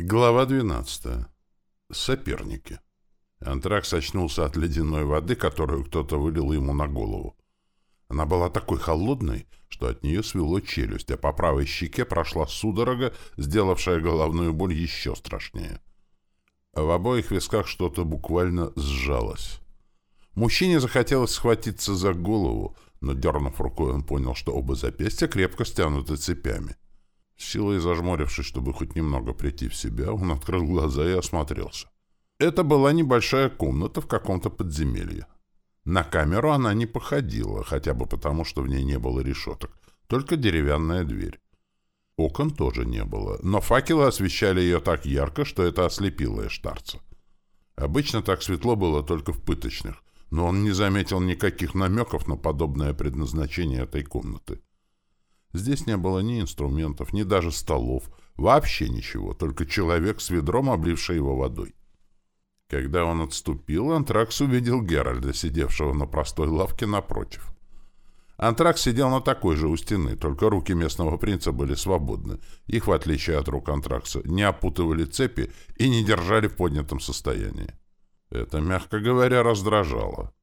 Глава 12. Соперники. Антракс очнулся от ледяной воды, которую кто-то вылил ему на голову. Она была такой холодной, что от нее свело челюсть, а по правой щеке прошла судорога, сделавшая головную боль еще страшнее. В обоих висках что-то буквально сжалось. Мужчине захотелось схватиться за голову, но, дернув рукой, он понял, что оба запястья крепко стянуты цепями. Силой зажмурившись, чтобы хоть немного прийти в себя, он открыл глаза и осмотрелся. Это была небольшая комната в каком-то подземелье. На камеру она не походила, хотя бы потому, что в ней не было решеток, только деревянная дверь. Окон тоже не было, но факелы освещали ее так ярко, что это ослепило Эштарца. Обычно так светло было только в пыточных, но он не заметил никаких намеков на подобное предназначение этой комнаты. Здесь не было ни инструментов, ни даже столов, вообще ничего, только человек с ведром, обливший его водой. Когда он отступил, Антракс увидел Геральда, сидевшего на простой лавке напротив. Антракс сидел на такой же у стены, только руки местного принца были свободны. Их, в отличие от рук Антракса, не опутывали цепи и не держали в поднятом состоянии. Это, мягко говоря, раздражало.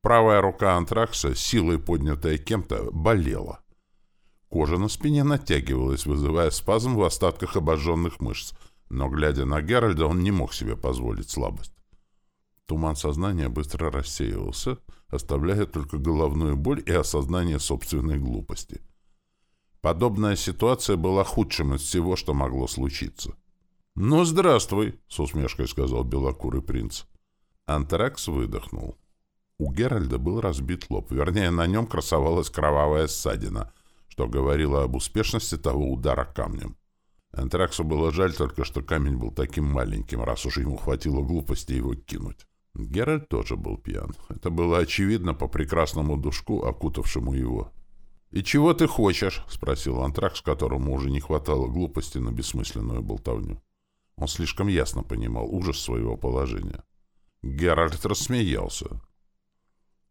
Правая рука Антракса, силой поднятая кем-то, болела. Кожа на спине натягивалась, вызывая спазм в остатках обожженных мышц, но, глядя на Геральда, он не мог себе позволить слабость. Туман сознания быстро рассеивался, оставляя только головную боль и осознание собственной глупости. Подобная ситуация была худшим из всего, что могло случиться. «Ну, здравствуй!» — с усмешкой сказал белокурый принц. Антракс выдохнул. У Геральда был разбит лоб, вернее, на нем красовалась кровавая ссадина — что говорило об успешности того удара камнем. Антраксу было жаль только, что камень был таким маленьким, раз уж ему хватило глупости его кинуть. Геральт тоже был пьян. Это было очевидно по прекрасному душку, окутавшему его. «И чего ты хочешь?» — спросил Антракс, которому уже не хватало глупости на бессмысленную болтовню. Он слишком ясно понимал ужас своего положения. Геральт рассмеялся.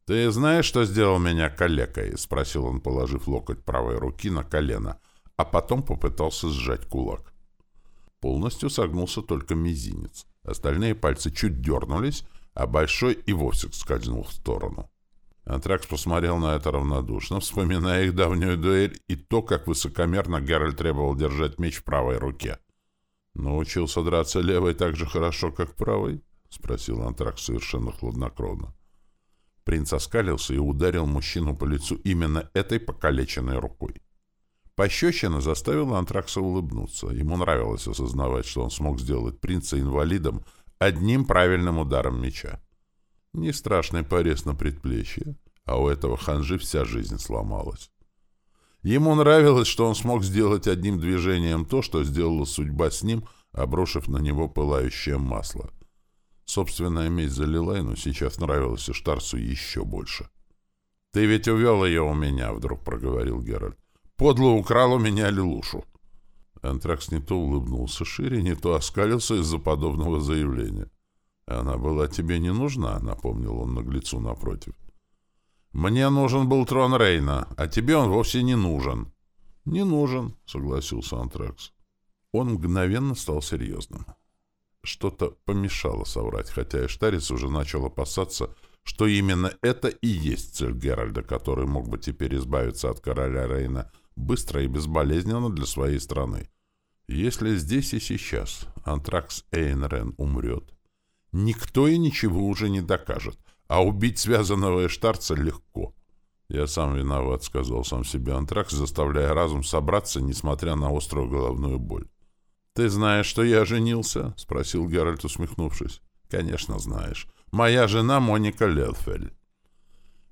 «Ты знаешь, что сделал меня калекой?» — спросил он, положив локоть правой руки на колено, а потом попытался сжать кулак. Полностью согнулся только мизинец. Остальные пальцы чуть дернулись, а большой и вовсе скользнул в сторону. Антракс посмотрел на это равнодушно, вспоминая их давнюю дуэль и то, как высокомерно Геральт требовал держать меч в правой руке. «Научился драться левой так же хорошо, как правой?» — спросил Антракс совершенно хладнокровно. Принц оскалился и ударил мужчину по лицу именно этой покалеченной рукой. Пощечина заставила Антракса улыбнуться. Ему нравилось осознавать, что он смог сделать принца инвалидом одним правильным ударом меча. Не страшный порез на предплечье, а у этого ханжи вся жизнь сломалась. Ему нравилось, что он смог сделать одним движением то, что сделала судьба с ним, обрушив на него пылающее масло — Собственная месть за Лилайну сейчас нравилась Иштарсу еще больше. «Ты ведь увел ее у меня», — вдруг проговорил Геральт. «Подло украл у меня Лилушу». Антракс не то улыбнулся шире, не то оскалился из-за подобного заявления. «Она была тебе не нужна», — напомнил он наглецу напротив. «Мне нужен был трон Рейна, а тебе он вовсе не нужен». «Не нужен», — согласился Антракс. Он мгновенно стал серьезным. Что-то помешало соврать, хотя Эштарец уже начал опасаться, что именно это и есть цель Геральда, который мог бы теперь избавиться от короля Рейна быстро и безболезненно для своей страны. Если здесь и сейчас Антракс Эйнрен умрет, никто и ничего уже не докажет, а убить связанного Эштарца легко. «Я сам виноват», — сказал сам себе Антракс, заставляя разум собраться, несмотря на острую головную боль. «Ты знаешь, что я женился?» — спросил Геральт, усмехнувшись. «Конечно знаешь. Моя жена Моника Ледфель».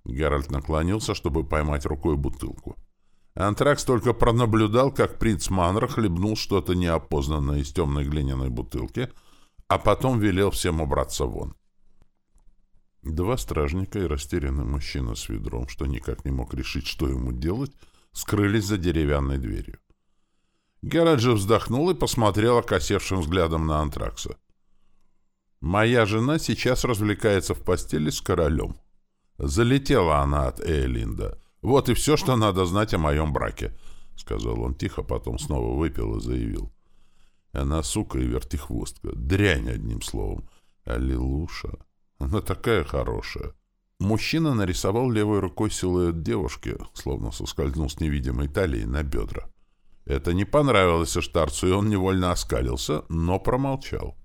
Геральт наклонился, чтобы поймать рукой бутылку. Антракс только пронаблюдал, как принц Манра хлебнул что-то неопознанное из темной глиняной бутылки, а потом велел всем убраться вон. Два стражника и растерянный мужчина с ведром, что никак не мог решить, что ему делать, скрылись за деревянной дверью. Геральт же вздохнул и посмотрел окосевшим взглядом на Антракса. «Моя жена сейчас развлекается в постели с королем. Залетела она от Эйлинда. Вот и все, что надо знать о моем браке», — сказал он тихо, потом снова выпил и заявил. Она сука и вертихвостка. Дрянь, одним словом. Аллилуша. Она такая хорошая. Мужчина нарисовал левой рукой силуэт девушки, словно соскользнул с невидимой талии на бедра. Это не понравилось Эштарцу, и он невольно оскалился, но промолчал.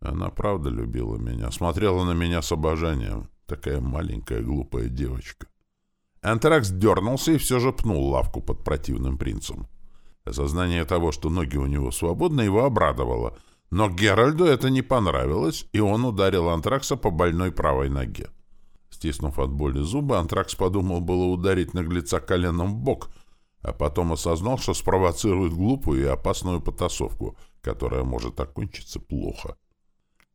Она правда любила меня, смотрела на меня с обожанием. Такая маленькая глупая девочка. Антракс дернулся и все же пнул лавку под противным принцем. Осознание того, что ноги у него свободны, его обрадовало. Но Геральду это не понравилось, и он ударил Антракса по больной правой ноге. Стиснув от боли зубы, Антракс подумал было ударить наглеца коленом в бок, а потом осознал, что спровоцирует глупую и опасную потасовку, которая может окончиться плохо.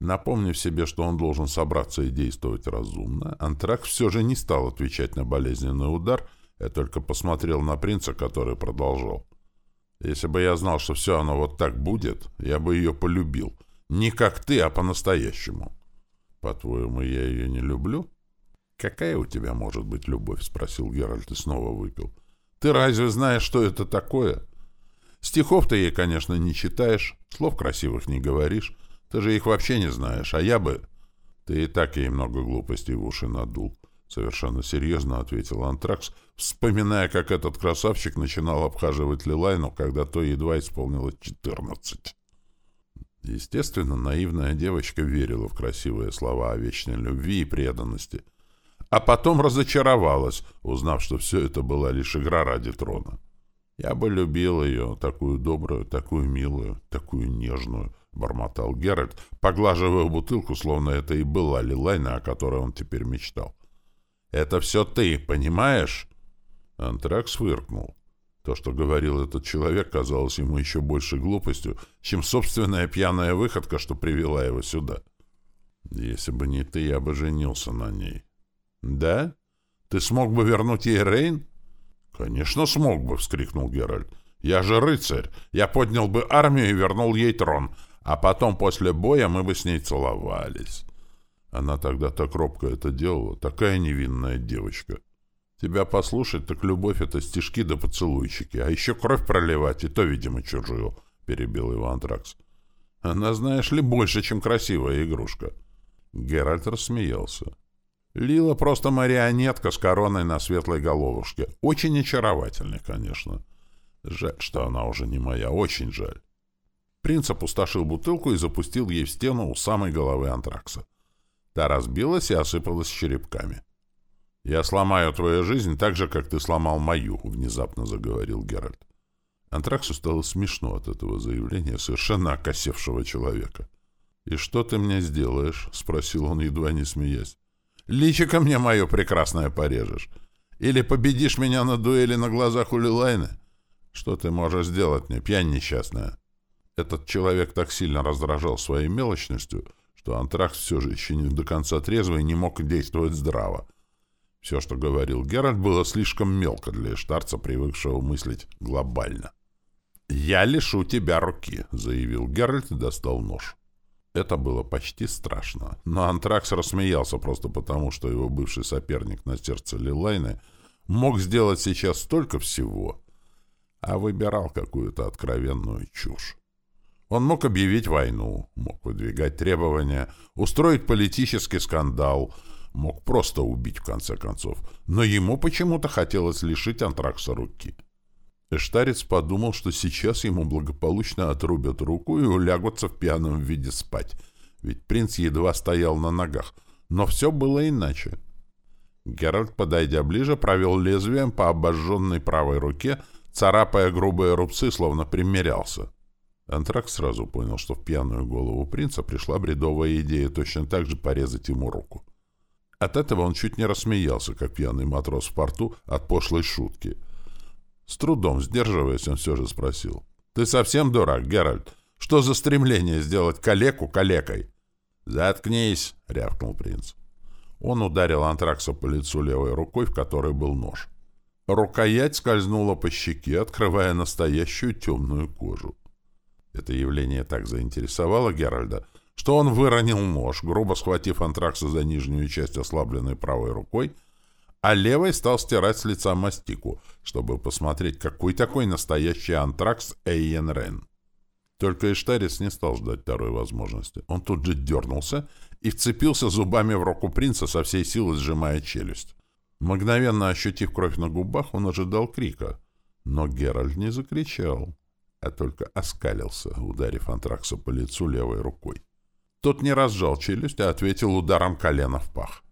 Напомнив себе, что он должен собраться и действовать разумно, Антракс все же не стал отвечать на болезненный удар, а только посмотрел на принца, который продолжал. Если бы я знал, что все оно вот так будет, я бы ее полюбил. Не как ты, а по-настоящему. По-твоему, я ее не люблю? Какая у тебя может быть любовь? Спросил Геральт и снова выпил. Ты разве знаешь, что это такое? Стихов ты ей, конечно, не читаешь, слов красивых не говоришь. Ты же их вообще не знаешь, а я бы... Ты и так ей много глупостей в уши надул. Совершенно серьезно ответил Антракс, вспоминая, как этот красавчик начинал обхаживать Лилайну, когда то едва исполнилось четырнадцать. Естественно, наивная девочка верила в красивые слова о вечной любви и преданности, а потом разочаровалась, узнав, что все это была лишь игра ради трона. «Я бы любил ее, такую добрую, такую милую, такую нежную», — бормотал Геральт, поглаживая бутылку, словно это и была Лилайна, о которой он теперь мечтал. Это все ты, понимаешь?» Антракс фыркнул. То, что говорил этот человек, казалось ему еще больше глупостью, чем собственная пьяная выходка, что привела его сюда. «Если бы не ты, я бы женился на ней». «Да? Ты смог бы вернуть ей Рейн?» «Конечно смог бы», — вскрикнул Геральт. «Я же рыцарь. Я поднял бы армию и вернул ей трон, а потом после боя мы бы с ней целовались». Она тогда так робко это делала, такая невинная девочка. Тебя послушать, так любовь — это стишки да поцелуйчики, а еще кровь проливать, и то, видимо, чужую, — перебил его Антракс. Она, знаешь ли, больше, чем красивая игрушка. Геральт рассмеялся. Лила просто марионетка с короной на светлой головушке. Очень очаровательная, конечно. Жаль, что она уже не моя, очень жаль. Принц опустошил бутылку и запустил ей в стену у самой головы Антракса. Та разбилась и осыпалась черепками. «Я сломаю твою жизнь так же, как ты сломал мою», — внезапно заговорил Геральт. Антраксу стало смешно от этого заявления совершенно окосевшего человека. «И что ты мне сделаешь?» — спросил он, едва не смеясь. «Личико мне мое прекрасное порежешь. Или победишь меня на дуэли на глазах у Лилайны? Что ты можешь сделать мне, пьянь несчастная?» Этот человек так сильно раздражал своей мелочностью, что антракс все же еще не до конца трезвый не мог действовать здраво. Все, что говорил Геральт, было слишком мелко для эштарца, привыкшего мыслить глобально. «Я лишу тебя руки», — заявил Геральт и достал нож. Это было почти страшно, но Антракс рассмеялся просто потому, что его бывший соперник на сердце Лилайны мог сделать сейчас столько всего, а выбирал какую-то откровенную чушь. Он мог объявить войну, мог выдвигать требования, устроить политический скандал, мог просто убить в конце концов, но ему почему-то хотелось лишить антракса руки. Эштарец подумал, что сейчас ему благополучно отрубят руку и улягутся в пьяном виде спать, ведь принц едва стоял на ногах, но все было иначе. Геральт, подойдя ближе, провел лезвием по обожженной правой руке, царапая грубые рубцы, словно примерялся. Антрак сразу понял, что в пьяную голову принца пришла бредовая идея точно так же порезать ему руку. От этого он чуть не рассмеялся, как пьяный матрос в порту от пошлой шутки. С трудом сдерживаясь, он все же спросил. «Ты совсем дурак, Геральт? Что за стремление сделать калеку калекой?» «Заткнись!» — рявкнул принц. Он ударил антракса по лицу левой рукой, в которой был нож. Рукоять скользнула по щеке, открывая настоящую темную кожу. Это явление так заинтересовало Геральда, что он выронил нож, грубо схватив антракса за нижнюю часть ослабленной правой рукой, а левой стал стирать с лица мастику, чтобы посмотреть, какой такой настоящий антракс Эйен Рен. Только Иштарец не стал ждать второй возможности. Он тут же дернулся и вцепился зубами в руку принца со всей силы, сжимая челюсть. Мгновенно ощутив кровь на губах, он ожидал крика. Но Геральт не закричал, а только оскалился, ударив Антракса по лицу левой рукой. Тот не разжал челюсть, а ответил ударом колена в пах.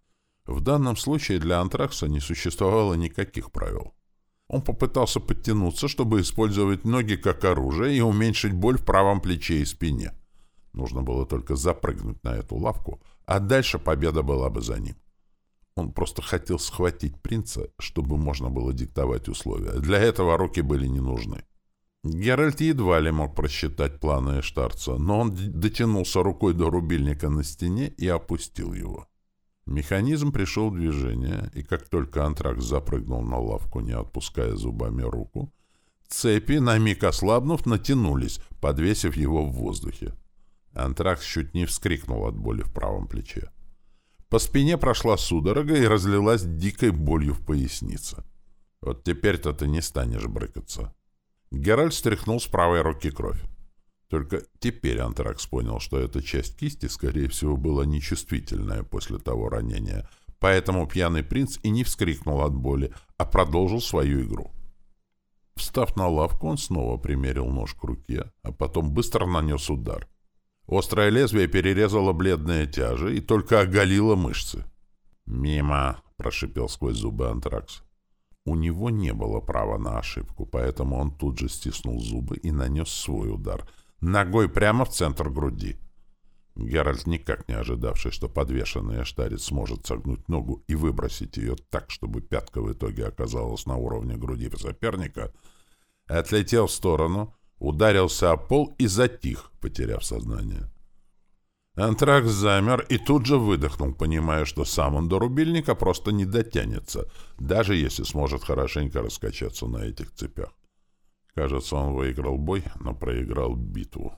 В данном случае для Антракса не существовало никаких правил. Он попытался подтянуться, чтобы использовать ноги как оружие и уменьшить боль в правом плече и спине. Нужно было только запрыгнуть на эту лавку, а дальше победа была бы за ним. Он просто хотел схватить принца, чтобы можно было диктовать условия. Для этого руки были не нужны. Геральт едва ли мог просчитать планы Эштарца, но он дотянулся рукой до рубильника на стене и опустил его. Механизм пришел в движение, и как только антракс запрыгнул на лавку, не отпуская зубами руку, цепи, на миг ослабнув, натянулись, подвесив его в воздухе. Антракс чуть не вскрикнул от боли в правом плече. По спине прошла судорога и разлилась дикой болью в пояснице. «Вот теперь-то ты не станешь брыкаться». Геральт стряхнул с правой руки кровь. Только теперь Антракс понял, что эта часть кисти, скорее всего, была нечувствительная после того ранения, поэтому пьяный принц и не вскрикнул от боли, а продолжил свою игру. Встав на лавку, он снова примерил нож к руке, а потом быстро нанес удар. Острое лезвие перерезало бледные тяжи и только оголило мышцы. «Мимо!» — прошипел сквозь зубы Антракс. У него не было права на ошибку, поэтому он тут же стиснул зубы и нанес свой удар — ногой прямо в центр груди. Геральт, никак не ожидавший, что подвешенный эштарец сможет согнуть ногу и выбросить ее так, чтобы пятка в итоге оказалась на уровне груди соперника, отлетел в сторону, ударился о пол и затих, потеряв сознание. Антракс замер и тут же выдохнул, понимая, что сам он до рубильника просто не дотянется, даже если сможет хорошенько раскачаться на этих цепях. Кажется, он выиграл бой, но проиграл битву.